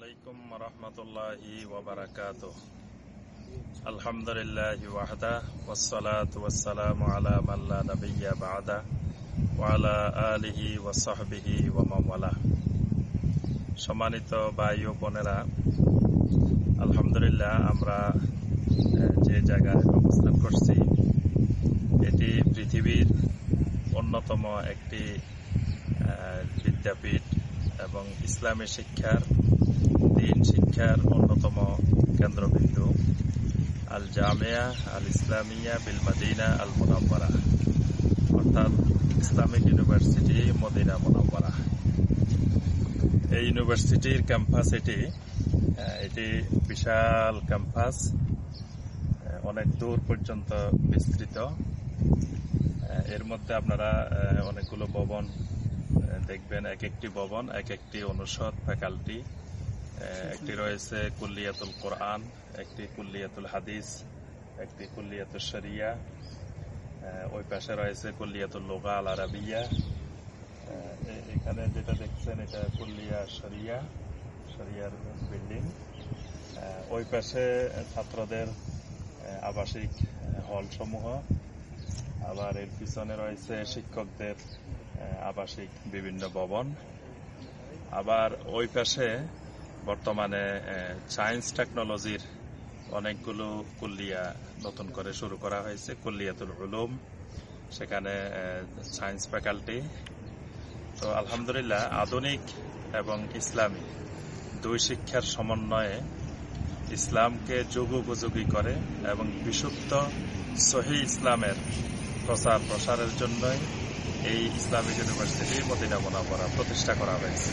আলাইকুম রহমতুল্লাহি ওবরাকাত আলহামদুলিল্লাহি ওয়াহদা, ওয়াসসালাতু ওয়াসসালামু আলা মান লা নাবিয়্যা বা'দা, ওয়া আলিহি ওয়া সাহবিহি ওয়া মাওয়ালা সম্মানিত ভাই ও বোনেরা, আলহামদুলিল্লাহ আমরা যে জায়গায় অবস্থান করছি, এটি পৃথিবীর অন্যতম একটি বিদ্যাপীঠ এবং ইসলামী শিক্ষার দিন শিক্ষার অন্যতম কেন্দ্রবিন্দু আল জামিয়া আল ইসলামিয়া বিল মাদিনা আল মুনাব্বারা অর্থাৎ ইসলামিক ইউনিভার্সিটি, মদিনা মুনাব্বারা এই ইউনিভার্সিটির ক্যাম্পাস এটি এটি বিশাল ক্যাম্পাস অনেক দূর পর্যন্ত বিস্তৃত। এর মধ্যে আপনারা অনেকগুলো ভবন দেখবেন, এক একটি ভবন, এক একটি অনুষদ, ফ্যাকাল্টি একটি রয়েছে কুল্লিয়াতুল কোরআন, একটি কুল্লিয়াতুল হাদিস, একটি কুল্লিয়াতুল শরিয়া ওই পাশে রয়েছে কুল্লিয়াতুল লোগা আল আরাবিয়া। এখানে যেটা দেখছেন এটা কুল্লিয়া শরিয়া, শরিয়ার বিল্ডিং। ওই পাশে ছাত্রদের আবাসিক হল সমূহ আবার এর পিছনে রয়েছে শিক্ষকদের আবাসিক বিভিন্ন ভবন। আবার ওই পাশে বর্তমানে সায়েন্স টেকনোলজির অনেকগুলো কুল্লিয়া নতুন করে শুরু করা হয়েছে, কুল্লিয়াতুল উলুম। সেখানে সায়েন্স ফ্যাকাল্টি তো আলহামদুলিল্লাহ, আধুনিক এবং ইসলামী দুই শিক্ষার সমন্বয়ে ইসলামকে যুগোপযোগী করে এবং বিশুদ্ধ সহি ইসলামের প্রচার প্রসারের জন্যই এই ইসলামিক ইউনিভার্সিটি মদিনা মোনাবরা প্রতিষ্ঠা করা হয়েছে।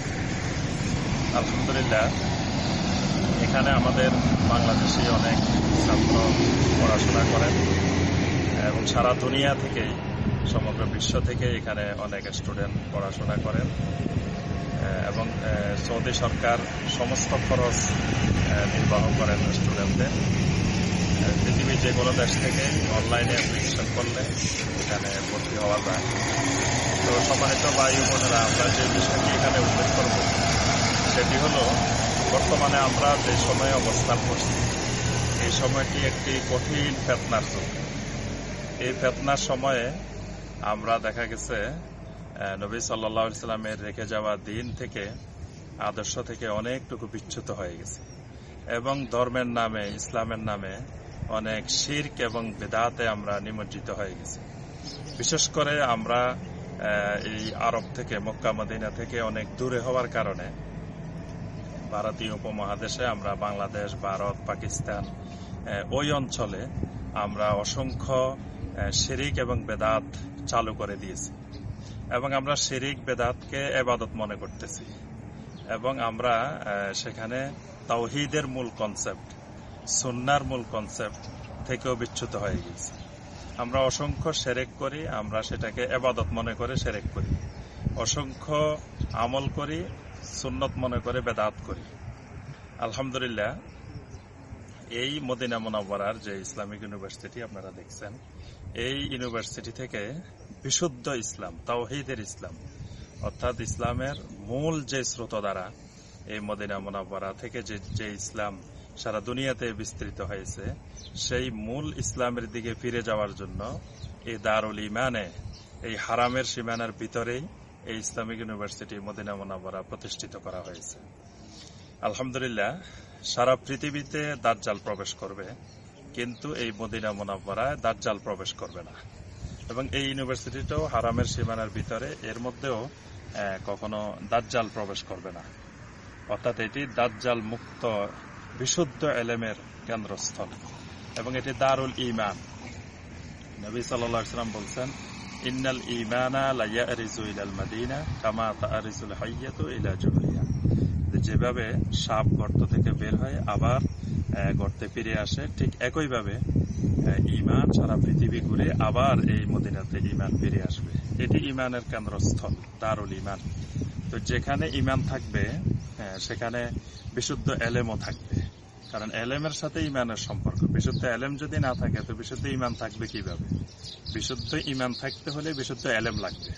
আলহামদুলিল্লাহ, এখানে আমাদের বাংলাদেশে অনেক ছাত্র পড়াশোনা করেন এবং সারা দুনিয়া থেকে, সমগ্র বিশ্ব থেকে এখানে অনেক স্টুডেন্ট পড়াশোনা করেন। এবং সৌদি সরকার সমস্ত খরচ নির্বাহ করেন স্টুডেন্টদের পৃথিবীর যে কোনো দেশ থেকে অনলাইনে অ্যাপ্লিকেশন করলে এখানে ভর্তি হওয়া যায়। তো সম্মানিত বায়ু বোনেরা, আমরা যে বিষয়টি এখানে উল্লেখ করব সেটি হলো, বর্তমানে আমরা যে সময়ে অবস্থান করছি, এই সময়টি একটি কঠিন ফেতনার যুগ এই ফেতনার সময়ে আমরা দেখা গেছে নবী সাল্লাহ ইসলামের রেখে যাওয়া দিন থেকে, আদর্শ থেকে অনেকটুকু বিচ্যুত হয়ে গেছে। এবং ধর্মের নামে, ইসলামের নামে অনেক শির্ক এবং বেদাতে আমরা নিমজ্জিত হয়ে গেছি। বিশেষ করে আমরা এই আরব থেকে, মক্কা, মদিনা থেকে অনেক দূরে হওয়ার কারণে ভারতীয় উপমহাদেশে আমরা বাংলাদেশ, ভারত, পাকিস্তান ওই অঞ্চলে আমরা অসংখ্য শিরিক এবং বেদাত চালু করে দিয়েছি। এবং আমরা শিরিক বেদাতকে এবাদত মনে করতেছি। এবং আমরা সেখানে তাওহিদের মূল কনসেপ্ট সুন্নার মূল কনসেপ্ট থেকেও বিচ্যুত হয়ে গেছি আমরা অসংখ্য সেরেক করি, আমরা সেটাকে এবাদত মনে করে সেরেক করি। অসংখ্য আমল করি সুন্নত মনে করে বেদাত করি। আলহামদুলিল্লাহ, এই মদিনা মোনাব্বরার যে ইসলামিক ইউনিভার্সিটি আপনারা দেখছেন, এই ইউনিভার্সিটি থেকে বিশুদ্ধ ইসলাম, তাওহিদের ইসলাম, অর্থাৎ ইসলামের মূল যে স্রোত দ্বারা এই মদিনা মোনাব্বরা থেকে যে যে ইসলাম সারা দুনিয়াতে বিস্তৃত হয়েছে, সেই মূল ইসলামের দিকে ফিরে যাওয়ার জন্য এই দারুল ইমানে এই হারামের সীমানার ভিতরেই এই ইসলামিক ইউনিভার্সিটি মদিনা মোনাব্বরা প্রতিষ্ঠিত করা হয়েছে। আলহামদুলিল্লাহ, সারা পৃথিবীতে দাজ্জাল প্রবেশ করবে, কিন্তু এই মদিনা মোনাব্বরায় দাজ্জাল প্রবেশ করবে না। এবং এই ইউনিভার্সিটিটাও হারামের সীমানার ভিতরে, এর মধ্যেও কখনো দাজ্জাল প্রবেশ করবে না। অর্থাৎ এটি দাজ্জাল মুক্ত, বিশুদ্ধ এলেমের কেন্দ্রস্থল। এবং এটি দারুল ইমান নবী সাল্লাম বলছেন ইন্নাল ইমানা লাইয়ারিজু ইলাল মাদিনা কামা তারিজুল হাইয়াতু ইলা জুহরিয়া যেভাবে সাপ গর্ত থেকে বের হয়, আবার গর্তে ফিরে আসে, ঠিক একইভাবে ইমান সারা পৃথিবী ঘুরে আবার এই মদিনাতে ইমান ফিরে আসবে। এটি ইমানের কেন্দ্রস্থল, দারুল ইমান তো যেখানে ইমান থাকবে সেখানে বিশুদ্ধ এলেমও থাকবে। কারণ এলেমের সাথে ইমানের সম্পর্ক। বিশুদ্ধ এলেম যদি না থাকে, তো বিশুদ্ধ ইমান থাকবে কীভাবে? বিশুদ্ধ ইমান থাকতে হলে বিশুদ্ধ এলেম লাগবে।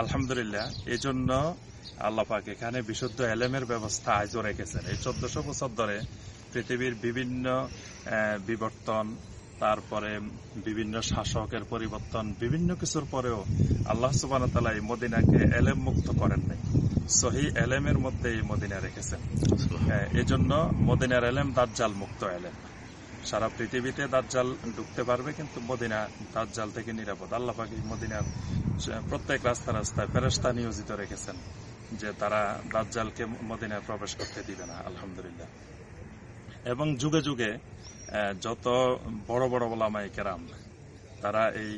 আলহামদুলিল্লাহ এই জন্য আল্লাপাক এখানে বিশুদ্ধ এলেমের ব্যবস্থা আজও রেখেছেন। এই চোদ্দশো বছর ধরে পৃথিবীর বিভিন্ন বিবর্তন তারপরে বিভিন্ন শাসকের পরিবর্তন বিভিন্ন কিছুর পরেও আল্লাহ সুবান তালা এই মদিনাকে এলেম মুক্ত করেন নাই। সহি এলেমের মধ্যে এই মদিনা রেখেছেন। এজন্য মদিনার এলেম দাজ্জাল মুক্ত এলেম। সারা পৃথিবীতে দাজ্জাল ঢুকতে পারবে কিন্তু মদিনা দাজ্জাল থেকে নিরাপদ। আল্লাহ পাক এই মদিনার প্রত্যেক রাস্তা রাস্তায় ফেরেস্তা নিয়োজিত রেখেছেন যে তারা দাজ্জালকে মদিনায় প্রবেশ করতে দিবে না আলহামদুলিল্লাহ। এবং যুগে যুগে যত বড় বড় ওলামাই কেরাম তারা এই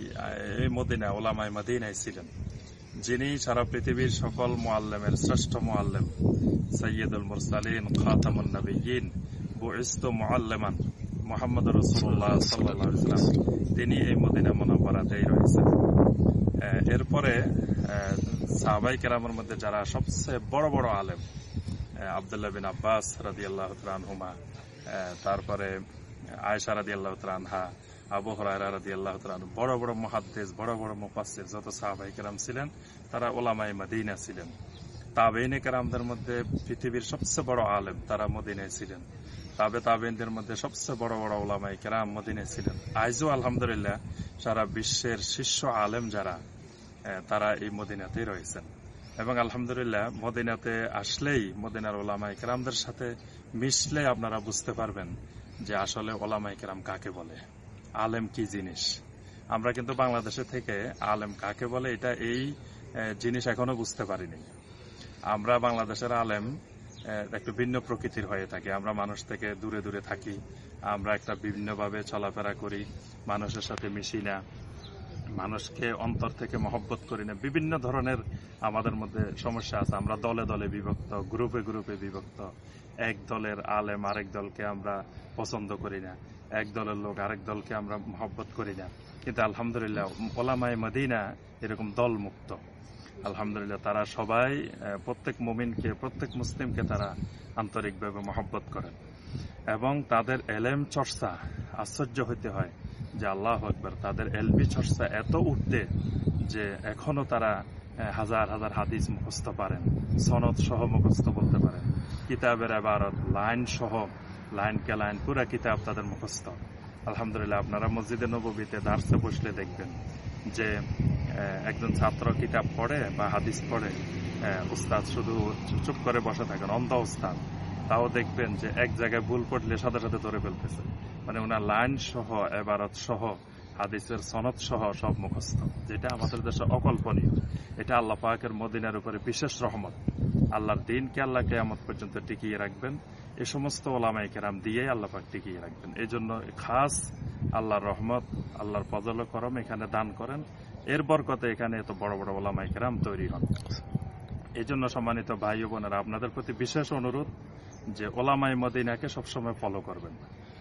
এই মদিনা ওলামাই মদিনায় ছিলেন। যিনি সারা পৃথিবীর সকল মোয়াল্লেমের শ্রেষ্ঠ মোয়াল্লেম সৈয়দুল মুরসালিন খাতামুন নবীন বুইস্ত মুআল্লিমান মোহাম্মদ রসুল্লাহ সাল্লাল্লাহু আলাইহি ওয়াসাল্লাম তিনি এই মদিনা মুনাওয়ারাতেই রয়েছেন। এরপরে সাহাবাই কেরামের মধ্যে যারা সবচেয়ে বড় বড় আলেম আব্দুল্লাহ বিন আব্বাস আহ, তারপরে আয়েশা রাদিয়াল্লাহু তাআলা আনহা আবু তাআলা আনহু, বড় বড় মুহাদ্দিস বড় বড় যত কেরাম ছিলেন তারা ওলামায়ে মদিনা ছিলেন। তাবেইনে কেরামদের মধ্যে পৃথিবীর সবচেয়ে বড় আলেম তারা মদিনায় ছিলেন। তাবে মধ্যে সবচেয়ে বড় বড় ওলামাই কেরাম মদিনায় ছিলেন। আলহামদুলিল্লাহ সারা বিশ্বের শীর্ষ আলেম যারা তারা এই মদিনাতেই রয়েছেন। এবং আলহামদুলিল্লাহ মদিনাতে আসলেই মদিনার ওলামাই কেরামদের সাথে মিশলে আপনারা বুঝতে পারবেন যে আসলে ওলামাইকেরাম কাকে বলে? আলেম কি জিনিস? আমরা কিন্তু বাংলাদেশে থেকে আলেম কাকে বলে এটা এই জিনিস এখনও বুঝতে পারিনি। আমরা বাংলাদেশের আলেম একটু ভিন্ন প্রকৃতির হয়ে থাকি। আমরা মানুষ থেকে দূরে দূরে থাকি। আমরা একটা বিভিন্নভাবে চলাফেরা করি। মানুষের সাথে মিশি না। মানুষকে অন্তর থেকে মহব্বত করি না। বিভিন্ন ধরনের আমাদের মধ্যে সমস্যা আছে। আমরা দলে দলে বিভক্ত, গ্রুপে গ্রুপে বিভক্ত। এক দলের আলেম আরেক দলকে আমরা পছন্দ করি না। এক দলের লোক আরেক দলকে আমরা মহব্বত করি না। কিন্তু আলহামদুলিল্লাহ ওলামায় মদিনা এরকম দল মুক্ত আলহামদুলিল্লাহ তারা সবাই প্রত্যেক মুমিনকে, প্রত্যেক মুসলিমকে তারা আন্তরিকভাবে মহব্বত করেন। এবং তাদের এলেম চর্চা আশ্চর্য হইতে হয়। যে আল্লাহ আকবর, তাদের এলবি চর্চা এত উঠতে যে এখনও তারা হাজার হাজার হাদিস মুখস্থ পারেন, সনদ সহ মুখস্থ বলতে পারেন। কিতাবের আবারত লাইন সহ, লাইন কে লাইন পুরা কিতাব তাদের মুখস্থ। আলহামদুলিল্লাহ, আপনারা মসজিদে নবীতে দার্সে বসলে দেখবেন যে একজন ছাত্র কিতাব পড়ে বা হাদিস পড়ে উস্তাদ শুধু চুপ করে বসে থাকেন, অন্ধ উস্তাদ। তাও দেখবেন যে এক জায়গায় ভুল পড়লে সাথে সাথে ধরে ফেলতেছে। মানে ওনার লাইন সহ, এবারত সহ, হাদিসের সনদ সহ সব মুখস্থ, যেটা আমাদের দেশে অকল্পনীয়। এটা আল্লাহ পাকের মদিনার উপরে বিশেষ রহমত। আল্লাহর দিনকে আল্লাহ কেয়ামত পর্যন্ত টিকিয়ে রাখবেন। এ সমস্ত ওলামাই কেরাম দিয়ে আল্লাহ পাক টিকিয়ে রাখবেন। এই জন্য খাস আল্লাহর রহমত, আল্লাহর ফজল করম এখানে দান করেন। এর বরকতে এখানে এত বড় বড় ওলামাই কেরাম তৈরি হন। এই জন্য সম্মানিত ভাই বোনেরা, আপনাদের প্রতি বিশেষ অনুরোধ যে ওলামাই মদিনাকে সবসময় ফলো করবেন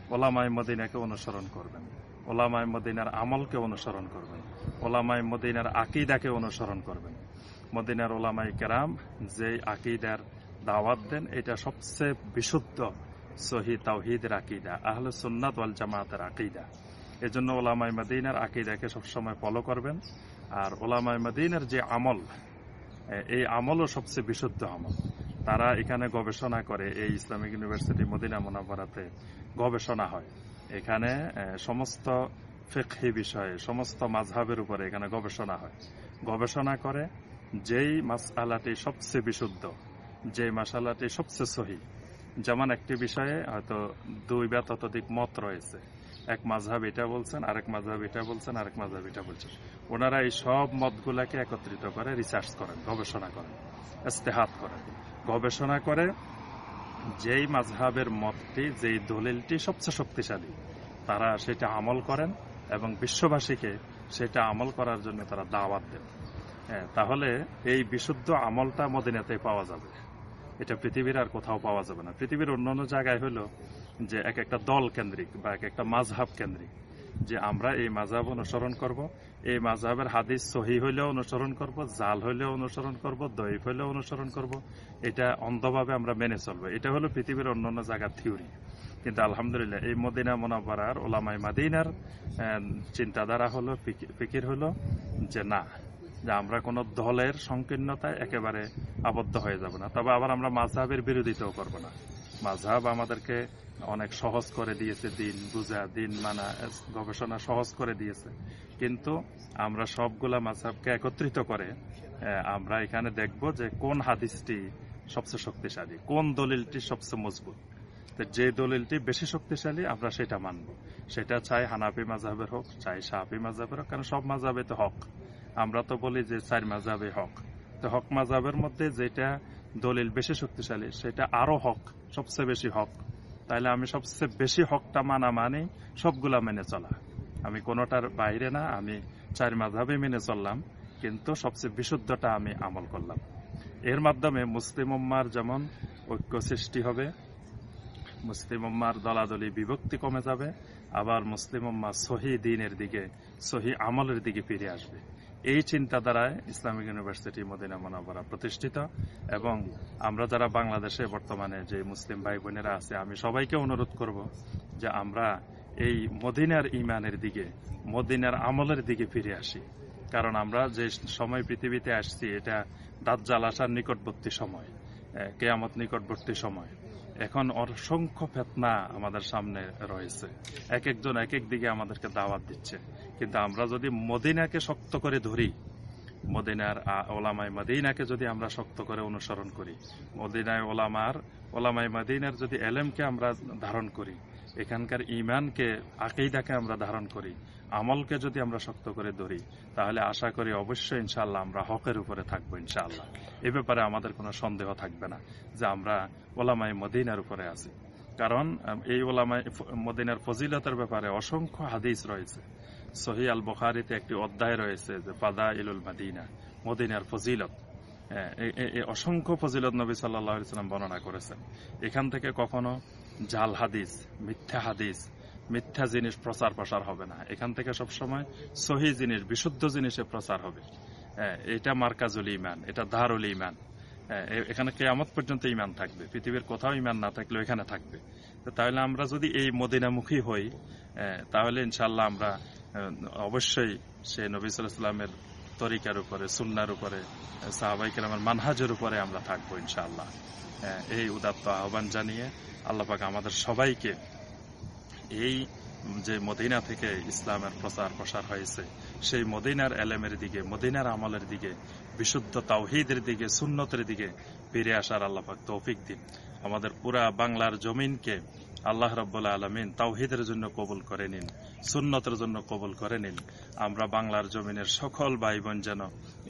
ওলামাই মদিনাকে অনুসরণ করবেন ওলামাই মদিনার আমলকে অনুসরণ করবেন ওলামাই মদিনার আকিদাকে অনুসরণ করবেন মদিনার ওলামাই কেরাম যে আকিদার দাওয়াত দেন, এটা সবচেয়ে বিশুদ্ধ সহি তাওহিদের আকিদা, আহলে সুন্নাত ওয়াল জামাতের আকিদা। এজন্য ওলামাই মদিনার আকিদাকে সবসময় ফলো করবেন। আর ওলামাই মদিনার যে আমল এই আমলও সবচেয়ে বিশুদ্ধ আমল। তারা এখানে গবেষণা করে, এই ইসলামিক ইউনিভার্সিটি মদিনা মোনাফারাতে গবেষণা হয়। এখানে সমস্ত ফিকহি বিষয়ে, সমস্ত মাঝহাবের উপরে এখানে গবেষণা হয়। গবেষণা করে যেই মাসালাটি সবচেয়ে বিশুদ্ধ যে মাসালাটি সবচেয়ে সহি। যেমন একটি বিষয়ে হয়তো দুই বা ততোধিক মত রয়েছে। এক মাঝহাব এটা বলছেন, আরেক মাঝহাব এটা বলছেন, আরেক মাঝহাব এটা বলছেন। ওনারা এই সব মতগুলাকে একত্রিত করে রিসার্চ করেন, গবেষণা করেন, ইস্তেহাত করেন। গবেষণা করে যেই মাঝহাবের মতটি যেই দলিলটি সবচেয়ে শক্তিশালী তারা সেটা আমল করেন এবং বিশ্ববাসীকে সেটা আমল করার জন্য তারা দাওয়াত দেন। হ্যাঁ, তাহলে এই বিশুদ্ধ আমলটা মদিনাতে পাওয়া যাবে। এটা পৃথিবীর আর কোথাও পাওয়া যাবে না। পৃথিবীর অন্যান্য জায়গায় হলো যে এক একটা দল কেন্দ্রিক বা এক একটা মাঝহাব কেন্দ্রিক। যে আমরা এই মাঝহাব অনুসরণ করব। এই মাঝহাবের হাদিস সহি হইলেও অনুসরণ করব, জাল হইলেও অনুসরণ করব দৈব হইলেও অনুসরণ করব। এটা অন্ধভাবে আমরা মেনে চলবো। এটা হলো পৃথিবীর অন্যান্য জায়গার থিওরি। কিন্তু আলহামদুলিল্লাহ এই মদিনা মোনাব্বারার ওলামাই মাদিনার চিন্তাধারা হলো, ফিকি- ফিকির হলো যে না, যে আমরা কোনো দলের সংকীর্ণতায় একেবারে আবদ্ধ হয়ে যাব না। তবে আবার আমরা মাঝহাবের বিরোধিতাও করব না। মাঝহাব আমাদেরকে অনেক সহজ করে দিয়েছে, দিন বুঝা, দিন মানা গবেষণা সহজ করে দিয়েছে। কিন্তু আমরা সবগুলা মাঝহাবকে একত্রিত করে আমরা এখানে দেখব যে কোন হাদিসটি সবচেয়ে শক্তিশালী, কোন দলিলটি সবচেয়ে মজবুত। যে দলিলটি বেশি শক্তিশালী, আমরা সেটা মানব। সেটা চাই হানাফি মাঝহাবের হোক, চাই সাহাফি মাঝহাবের হোক, কারণ সব মাঝহাবে তো হক। আমরা তো বলি যে চার মাঝহাবে হক। তো হক মাঝহাবের মধ্যে যেটা দলিল বেশি শক্তিশালী, সেটা আরও হক, সবচেয়ে বেশি হক। তাইলে আমি সবচেয়ে বেশি হকটা মানা মানে সবগুলা মেনে চলা। আমি কোনোটার বাইরে না, আমি চার মাঝহাবে মেনে চললাম, কিন্তু সবচেয়ে বিশুদ্ধটা আমি আমল করলাম। এর মাধ্যমে মুসলিম উম্মার যেমন ঐক্য সৃষ্টি হবে, মুসলিম উম্মার দলাদলি বিভক্তি কমে যাবে, আবার মুসলিম উম্মা সহি দিনের দিকে, সহি আমলের দিকে ফিরে আসবে। এই চিন্তাধারায় ইসলামিক ইউনিভার্সিটি মদিনা মনোবরা প্রতিষ্ঠিত এবং আমরা যারা বাংলাদেশে বর্তমানে যে মুসলিম ভাই বোনেরা আছে, আমি সবাইকে অনুরোধ করব যে আমরা এই মদিনার ইমানের দিকে, মদিনার আমলের দিকে ফিরে আসি। কারণ আমরা যে সময় পৃথিবীতে আসছি, এটা দাজ্জাল আসার নিকটবর্তী সময় কেয়ামত নিকটবর্তী সময়। এখন অসংখ্য ফেতনা আমাদের সামনে রয়েছে। এক একজন এক এক দিকে আমাদেরকে দাওয়াত দিচ্ছে। কিন্তু আমরা যদি মদিনাকে শক্ত করে ধরি, মদিনার ওলামাই মদিনাকে যদি আমরা শক্ত করে অনুসরণ করি, মদিনায় ওলামার ওলামাই মদিনার যদি এলেমকে আমরা ধারণ করি, এখানকার ইমানকে আকেইদাকে আমরা ধারণ করি আমলকে যদি আমরা শক্ত করে ধরি, তাহলে আশা করি অবশ্যই ইনশাআল্লাহ আমরা হকের উপরে থাকব ইনশাআল্লাহ। এ ব্যাপারে আমাদের কোনো সন্দেহ থাকবে না যে আমরা ওলামাই মদিনার উপরে আছি। কারণ এই ওলামাই মদিনার ফজিলতের ব্যাপারে অসংখ্য হাদিস রয়েছে। সহি আল বখারিতে একটি অধ্যায় রয়েছে যে ফাদা ইলুল মাদিনা, মদিনার ফজিলত। অসংখ্য ফজিলত নবী সাল্লাহ সাল্লাম বর্ণনা করেছেন। এখান থেকে কখনো জাল হাদিস, মিথ্যা হাদিস মিথ্যা জিনিস প্রচার প্রসার হবে না। এখান থেকে সবসময় সহি জিনিস বিশুদ্ধ জিনিসে প্রচার হবে। হ্যাঁ, এটা মার্কাজুল ইমান এটা দারুল ইমান হ্যাঁ, এখানে কেয়ামত পর্যন্ত ইমান থাকবে। পৃথিবীর কোথাও ইমান না থাকলেও এখানে থাকবে। তাহলে আমরা যদি এই মদিনামুখী হই আহ, তাহলে ইনশাল্লাহ আমরা অবশ্যই সে নবী সাল্লামের তরিকার উপরে সুন্নার উপরে সাহাবাইকের আমার মানহাজের উপরে আমরা থাকব ইনশাআল্লাহ। আহ, এই উদাত্ত আহ্বান জানিয়ে আল্লাহ পাক আমাদের সবাইকে এই যে মদিনা থেকে ইসলামের প্রচার প্রসার হয়েছে, সেই মদিনার এলেমের দিকে, মদিনার আমলের দিকে, বিশুদ্ধ তাওহিদের দিকে, সুন্নতের দিকে ফিরে আসার আল্লাহাক তৌফিক দিন। আমাদের পুরা বাংলার জমিনকে আল্লাহ রব্বুল্লা আলমিন তাওহিদের জন্য কবুল করে নিন। সুন্নতের জন্য কবল করে নিন। আমরা বাংলার জমিনের সকল ভাই বোন যেন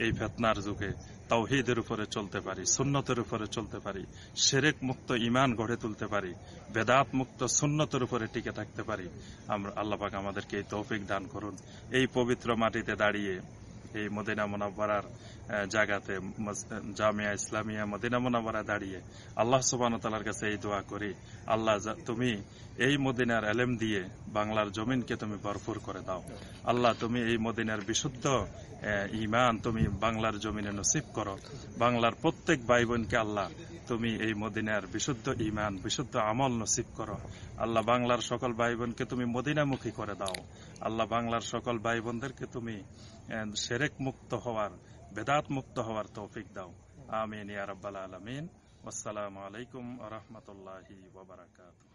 এই ফেতনার যুগে তাওহিদের উপরে চলতে পারি, সুন্নতের উপরে চলতে পারি সেরেক মুক্ত ইমান গড়ে তুলতে পারি বেদাত মুক্ত সুন্নতের উপরে টিকে থাকতে পারি। আমরা আল্লাহাক আমাদেরকে এই তৌফিক দান করুন। এই পবিত্র মাটিতে দাঁড়িয়ে এই মদিনা মোনাবার জায়গাতে জামিয়া ইসলামিয়া মদিনা মোনাব্বরা দাঁড়িয়ে আল্লাহ ওয়া কাছে এই দোয়া করি। আল্লাহ তুমি এই মদিনার এলেম দিয়ে বাংলার জমিনকে তুমি ভরপুর করে দাও। আল্লাহ তুমি এই মদিনার বিশুদ্ধ ইমান তুমি বাংলার জমিনে নসিব করো। বাংলার প্রত্যেক ভাই বোনকে আল্লাহ তুমি এই মদিনার বিশুদ্ধ ইমান বিশুদ্ধ আমল নসিব করো। আল্লাহ বাংলার সকল ভাই বোনকে তুমি মদিনামুখী করে দাও। আল্লাহ বাংলার সকল ভাই বোনদেরকে তুমি সেরেক মুক্ত হওয়ার বেদাত মুক্ত হওয়ার তৌফিক দাও। আমিন ইয়ারব্বাল আলমিন। আসসালামু আলাইকুম রাহমাতুল্লাহি ওয়া বারাকাতুহু।